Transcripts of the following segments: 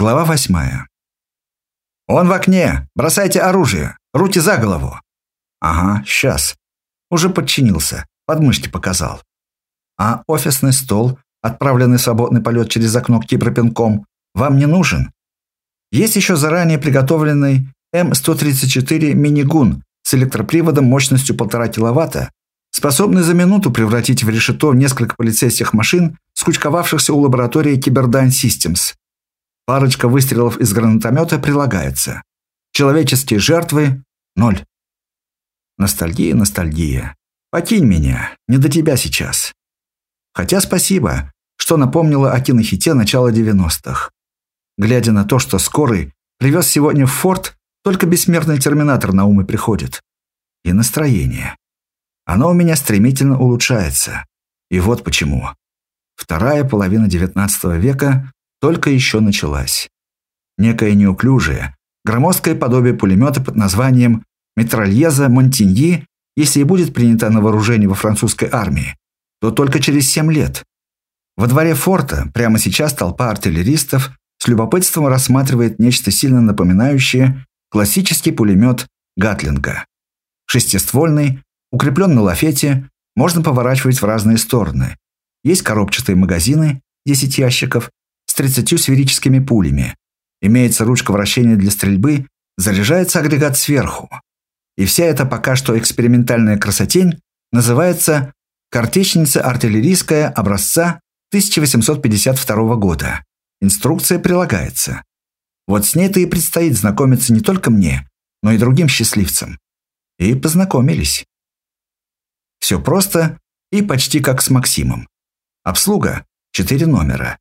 Глава восьмая. «Он в окне! Бросайте оружие! Руки за голову!» «Ага, сейчас. Уже подчинился. Подмышки показал. А офисный стол, отправленный в свободный полет через окно к киберпинкам, вам не нужен? Есть еще заранее приготовленный М134 Minigun с электроприводом мощностью 1,5 киловатта, способный за минуту превратить в решето несколько полицейских машин, скучковавшихся у лаборатории Cyberdyne Systems. Парочка выстрелов из гранатомета прилагается. Человеческие жертвы – ноль. Ностальгия, ностальгия. Покинь меня, не до тебя сейчас. Хотя спасибо, что напомнило о кинохите начала 90-х. Глядя на то, что скорый привез сегодня в форт, только бессмертный терминатор на ум и приходит. И настроение. Оно у меня стремительно улучшается. И вот почему. Вторая половина XIX века только еще началась. Некое неуклюжее, громоздкое подобие пулемета под названием «Метрольеза Монтиньи», если и будет принято на вооружение во французской армии, то только через семь лет. Во дворе форта прямо сейчас толпа артиллеристов с любопытством рассматривает нечто сильно напоминающее классический пулемет Гатлинга. Шестиствольный, укреплен на лафете, можно поворачивать в разные стороны. Есть коробчатые магазины, 10 ящиков, 30 сферическими пулями. Имеется ручка вращения для стрельбы, заряжается агрегат сверху. И вся эта пока что экспериментальная красотень называется «Картечница артиллерийская образца 1852 года». Инструкция прилагается. Вот с ней-то и предстоит знакомиться не только мне, но и другим счастливцам. И познакомились. Все просто и почти как с Максимом. Обслуга – четыре номера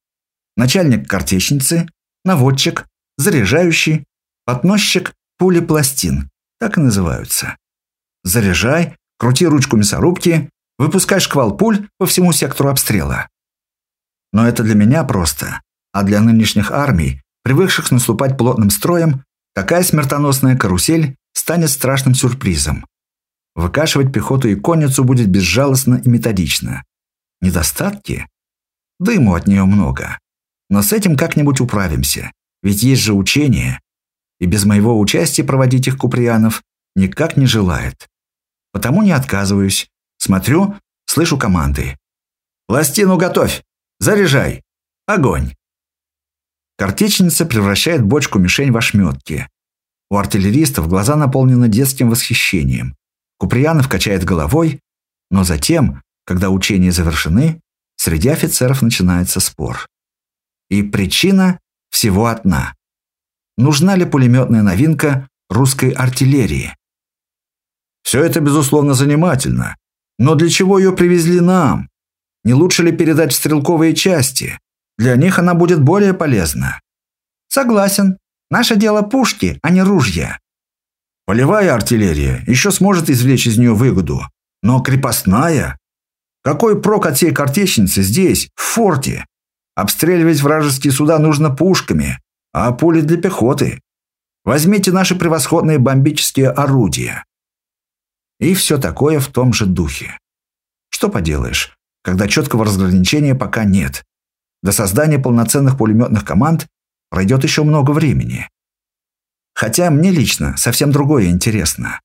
начальник картечницы, наводчик, заряжающий, подносчик, пули пластин. Так и называются. Заряжай, крути ручку мясорубки, выпускай шквал пуль по всему сектору обстрела. Но это для меня просто. А для нынешних армий, привыкших наступать плотным строем, такая смертоносная карусель станет страшным сюрпризом. Выкашивать пехоту и конницу будет безжалостно и методично. Недостатки? Дыму от нее много. Но с этим как-нибудь управимся. Ведь есть же учения. И без моего участия проводить их Куприянов никак не желает. Потому не отказываюсь. Смотрю, слышу команды. «Пластину готовь! Заряжай! Огонь!» Картечница превращает бочку-мишень в ошметки. У артиллеристов глаза наполнены детским восхищением. Куприянов качает головой, но затем, когда учения завершены, среди офицеров начинается спор. И причина всего одна. Нужна ли пулеметная новинка русской артиллерии? Все это, безусловно, занимательно. Но для чего ее привезли нам? Не лучше ли передать в стрелковые части? Для них она будет более полезна. Согласен. Наше дело пушки, а не ружья. Полевая артиллерия еще сможет извлечь из нее выгоду. Но крепостная? Какой прок от всей картечницы здесь, в форте? Обстреливать вражеские суда нужно пушками, а пули для пехоты. Возьмите наши превосходные бомбические орудия. И все такое в том же духе. Что поделаешь, когда четкого разграничения пока нет. До создания полноценных пулеметных команд пройдет еще много времени. Хотя мне лично совсем другое интересно.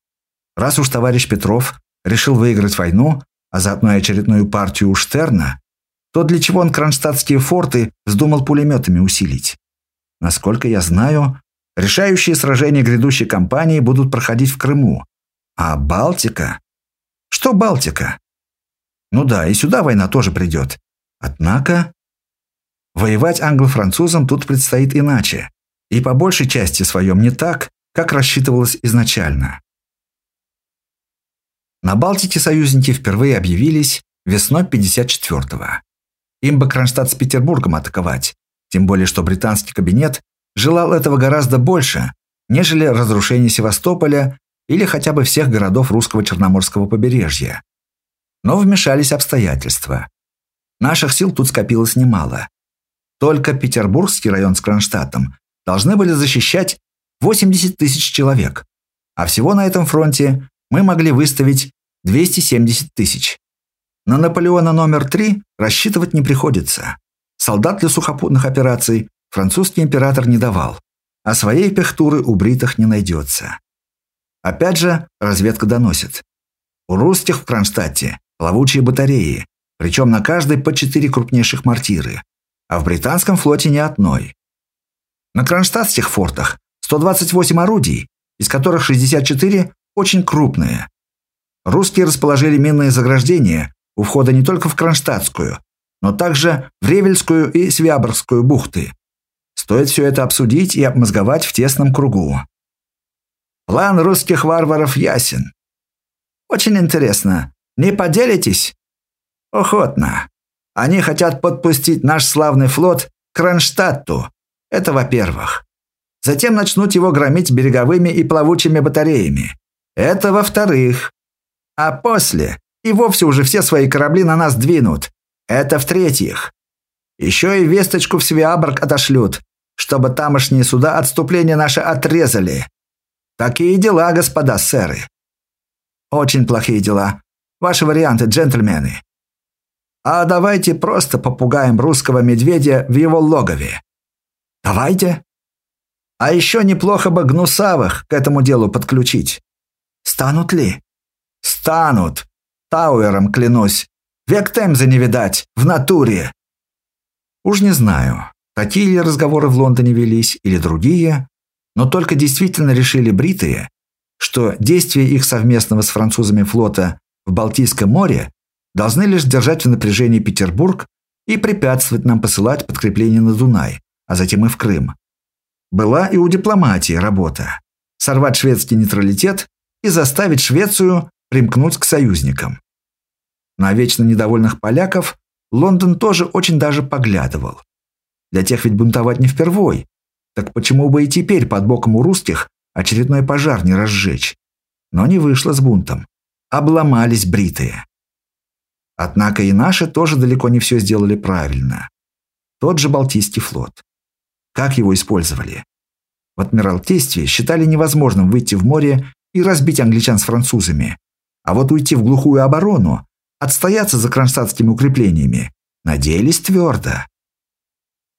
Раз уж товарищ Петров решил выиграть войну, а заодно и очередную партию у Штерна, то для чего он кронштадтские форты вздумал пулеметами усилить? Насколько я знаю, решающие сражения грядущей кампании будут проходить в Крыму. А Балтика? Что Балтика? Ну да, и сюда война тоже придет. Однако... Воевать англо-французам тут предстоит иначе. И по большей части своем не так, как рассчитывалось изначально. На Балтике союзники впервые объявились весной 54-го. Им бы Кронштадт с Петербургом атаковать. Тем более, что британский кабинет желал этого гораздо больше, нежели разрушение Севастополя или хотя бы всех городов русского Черноморского побережья. Но вмешались обстоятельства. Наших сил тут скопилось немало. Только Петербургский район с Кронштадтом должны были защищать 80 тысяч человек, а всего на этом фронте мы могли выставить 270 тысяч. На Наполеона номер три рассчитывать не приходится. Солдат для сухопутных операций французский император не давал, а своей пехтуры у бритых не найдется. Опять же, разведка доносит. У русских в Кронштадте плавучие батареи, причем на каждой по четыре крупнейших мортиры, а в британском флоте ни одной. На кронштадтских фортах 128 орудий, из которых 64 очень крупные. Русские расположили минные заграждения у входа не только в Кронштадтскую, но также в Ревельскую и Свяборгскую бухты. Стоит все это обсудить и обмозговать в тесном кругу. План русских варваров ясен. Очень интересно. Не поделитесь? Охотно. Они хотят подпустить наш славный флот к Кронштадту. Это во-первых. Затем начнут его громить береговыми и плавучими батареями. Это во-вторых. А после и вовсе уже все свои корабли на нас двинут. Это в-третьих. Еще и весточку в Свиаборг отошлют, чтобы тамошние суда отступление наше отрезали. Такие дела, господа сэры. Очень плохие дела. Ваши варианты, джентльмены. А давайте просто попугаем русского медведя в его логове. Давайте. А еще неплохо бы гнусавых к этому делу подключить. Станут ли? Станут. Тауэром клянусь. Век Темза не видать. В натуре. Уж не знаю, такие ли разговоры в Лондоне велись или другие, но только действительно решили бритые, что действия их совместного с французами флота в Балтийском море должны лишь держать в напряжении Петербург и препятствовать нам посылать подкрепления на Дунай, а затем и в Крым. Была и у дипломатии работа – сорвать шведский нейтралитет и заставить Швецию примкнуть к союзникам. На вечно недовольных поляков Лондон тоже очень даже поглядывал. Для тех ведь бунтовать не впервой, так почему бы и теперь под боком у русских очередной пожар не разжечь? Но не вышло с бунтом. Обломались бритые. Однако и наши тоже далеко не все сделали правильно. Тот же Балтийский флот. Как его использовали? В Адмиралтействе считали невозможным выйти в море и разбить англичан с французами. А вот уйти в глухую оборону, отстояться за кронштадтскими укреплениями, надеялись твердо.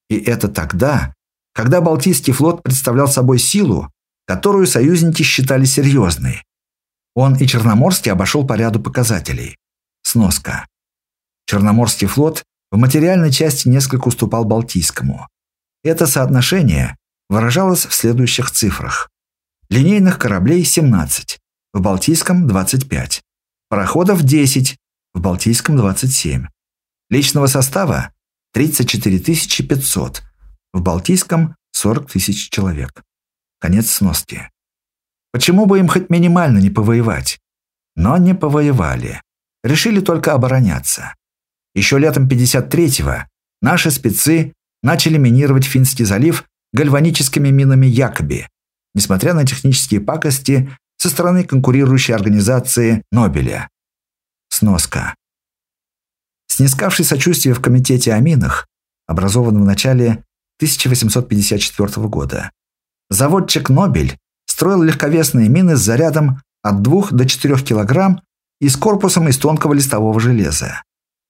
И это тогда, когда Балтийский флот представлял собой силу, которую союзники считали серьезной. Он и Черноморский обошел по ряду показателей. Сноска. Черноморский флот в материальной части несколько уступал Балтийскому. Это соотношение выражалось в следующих цифрах. Линейных кораблей 17, в Балтийском 25, пароходов 10, в Балтийском 27, личного состава 34 500, в Балтийском 40 тысяч человек. Конец сноски. Почему бы им хоть минимально не повоевать? Но не повоевали. Решили только обороняться. Еще летом 53-го наши спецы начали минировать Финский залив гальваническими минами Якоби, несмотря на технические пакости со стороны конкурирующей организации Нобеля. Сноска. Снискавший сочувствие в Комитете о минах, образованном в начале 1854 года, заводчик Нобель строил легковесные мины с зарядом от 2 до 4 кг и с корпусом из тонкого листового железа.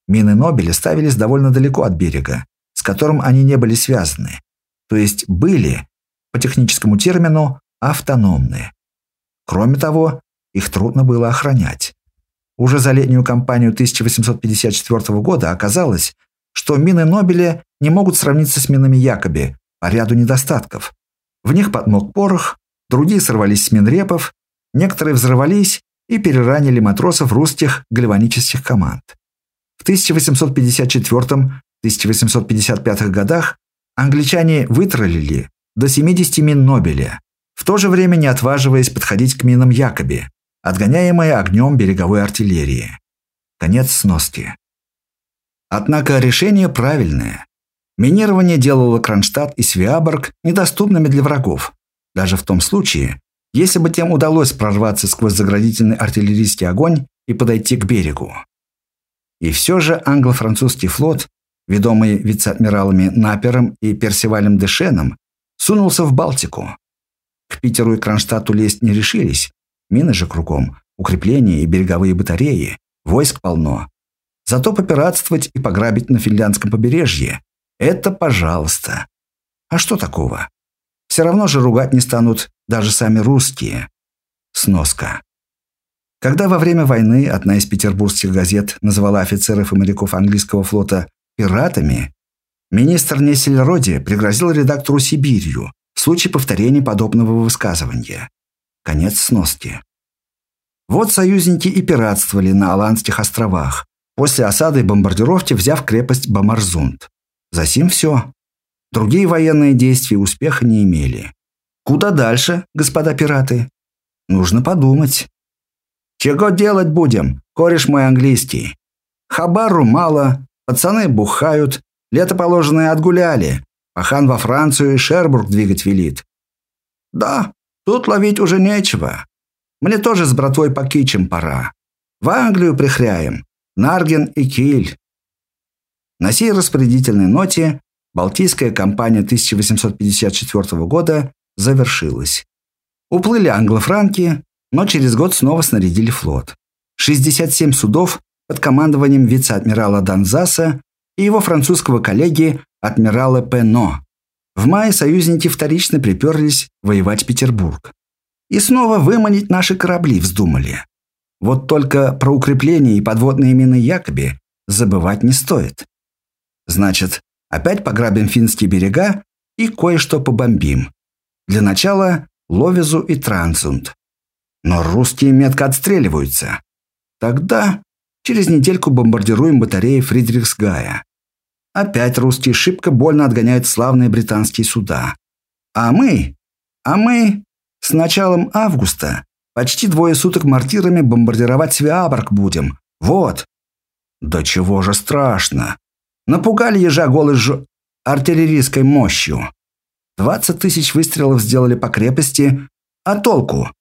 Мины Нобеля ставились довольно далеко от берега, с которым они не были связаны, то есть были, по техническому термину, автономны. Кроме того, их трудно было охранять. Уже за летнюю кампанию 1854 года оказалось, что мины Нобеля не могут сравниться с минами Якоби по ряду недостатков. В них подмок порох, другие сорвались с мин репов, некоторые взорвались и переранили матросов русских гальванических команд. В 1854-1855 годах англичане вытролили до 70 мин Нобеля, в то же время не отваживаясь подходить к минам Якоби, отгоняемые огнем береговой артиллерии. Конец сноски. Однако решение правильное. Минирование делало Кронштадт и Свиаборг недоступными для врагов, даже в том случае, если бы тем удалось прорваться сквозь заградительный артиллерийский огонь и подойти к берегу. И все же англо-французский флот, ведомый вице-адмиралами Напером и Персивалем Дешеном, сунулся в Балтику. К Питеру и Кронштадту лезть не решились, Мины же кругом, укрепления и береговые батареи, войск полно. Зато попиратствовать и пограбить на финляндском побережье – это пожалуйста. А что такого? Все равно же ругать не станут даже сами русские. Сноска. Когда во время войны одна из петербургских газет называла офицеров и моряков английского флота пиратами, министр Несельроди пригрозил редактору Сибирью в случае повторения подобного высказывания. Конец сноски. Вот союзники и пиратствовали на Аландских островах, после осады и бомбардировки взяв крепость Бамарзунд. Засим все. Другие военные действия успеха не имели. Куда дальше, господа пираты? Нужно подумать. Чего делать будем, кореш мой английский? Хабару мало, пацаны бухают, лето положенное отгуляли, пахан во Францию и Шербург двигать велит. Да, тут ловить уже нечего. Мне тоже с братвой по кичам пора. В Англию прихряем, Нарген и Киль. На сей распорядительной ноте Балтийская кампания 1854 года завершилась. Уплыли англо-франки, но через год снова снарядили флот. 67 судов под командованием вице-адмирала Данзаса и его французского коллеги адмирала Пено. В мае союзники вторично приперлись воевать Петербург. И снова выманить наши корабли вздумали. Вот только про укрепления и подводные мины Якоби забывать не стоит. Значит, опять пограбим финские берега и кое-что побомбим. Для начала Ловизу и Трансунд. Но русские метко отстреливаются. Тогда через недельку бомбардируем батареи Фридрихсгая. Опять русские шибко больно отгоняют славные британские суда. А мы, а мы с началом августа Почти двое суток мортирами бомбардировать Свиаборг будем. Вот. Да чего же страшно. Напугали ежа голой ж... артиллерийской мощью. Двадцать тысяч выстрелов сделали по крепости. А толку?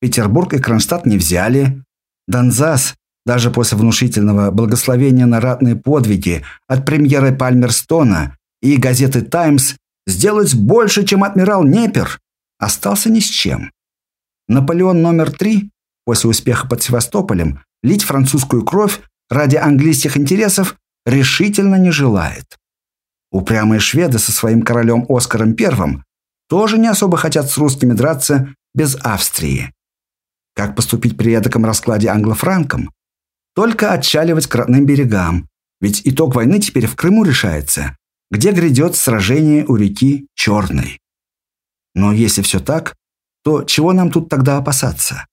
Петербург и Кронштадт не взяли. Донзас, даже после внушительного благословения на ратные подвиги от премьера Пальмерстона и газеты «Таймс», сделать больше, чем адмирал Непер, остался ни с чем. Наполеон номер три, после успеха под Севастополем, лить французскую кровь ради английских интересов решительно не желает. Упрямые шведы со своим королем Оскаром I тоже не особо хотят с русскими драться без Австрии. Как поступить при эдаком раскладе англо-франком? Только отчаливать к родным берегам, ведь итог войны теперь в Крыму решается, где грядет сражение у реки Черной. Но если все так, то чего нам тут тогда опасаться?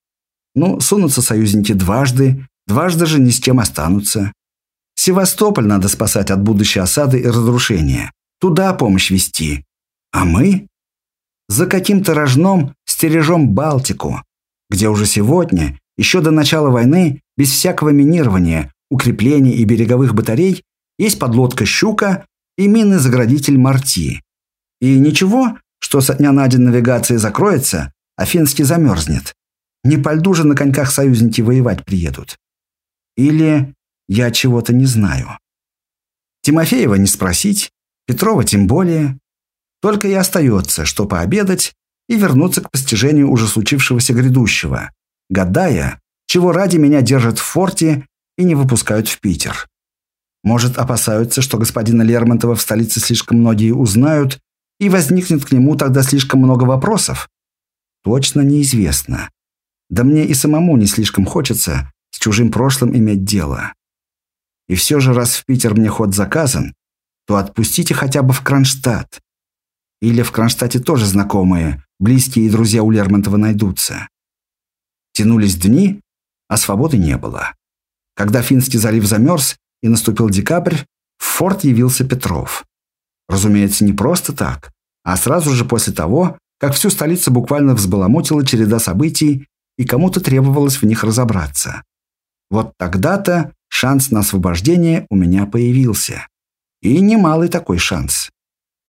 Ну, сунутся союзники дважды, дважды же ни с чем останутся. Севастополь надо спасать от будущей осады и разрушения. Туда помощь вести. А мы? За каким-то рожном стережем Балтику, где уже сегодня, еще до начала войны, без всякого минирования, укреплений и береговых батарей, есть подлодка «Щука» и мины-заградитель «Марти». И ничего, что со дня на день навигация закроется, а Финский замерзнет. Не по льду же на коньках союзники воевать приедут. Или я чего-то не знаю. Тимофеева не спросить, Петрова тем более. Только и остается, что пообедать и вернуться к постижению уже случившегося грядущего, гадая, чего ради меня держат в форте и не выпускают в Питер. Может, опасаются, что господина Лермонтова в столице слишком многие узнают, и возникнет к нему тогда слишком много вопросов? Точно неизвестно. Да мне и самому не слишком хочется с чужим прошлым иметь дело. И все же, раз в Питер мне ход заказан, то отпустите хотя бы в Кронштадт. Или в Кронштадте тоже знакомые, близкие и друзья у Лермонтова найдутся. Тянулись дни, а свободы не было. Когда Финский залив замерз и наступил декабрь, в форт явился Петров. Разумеется, не просто так, а сразу же после того, как всю столицу буквально взбаламутила череда событий, и кому-то требовалось в них разобраться. Вот тогда-то шанс на освобождение у меня появился. И немалый такой шанс.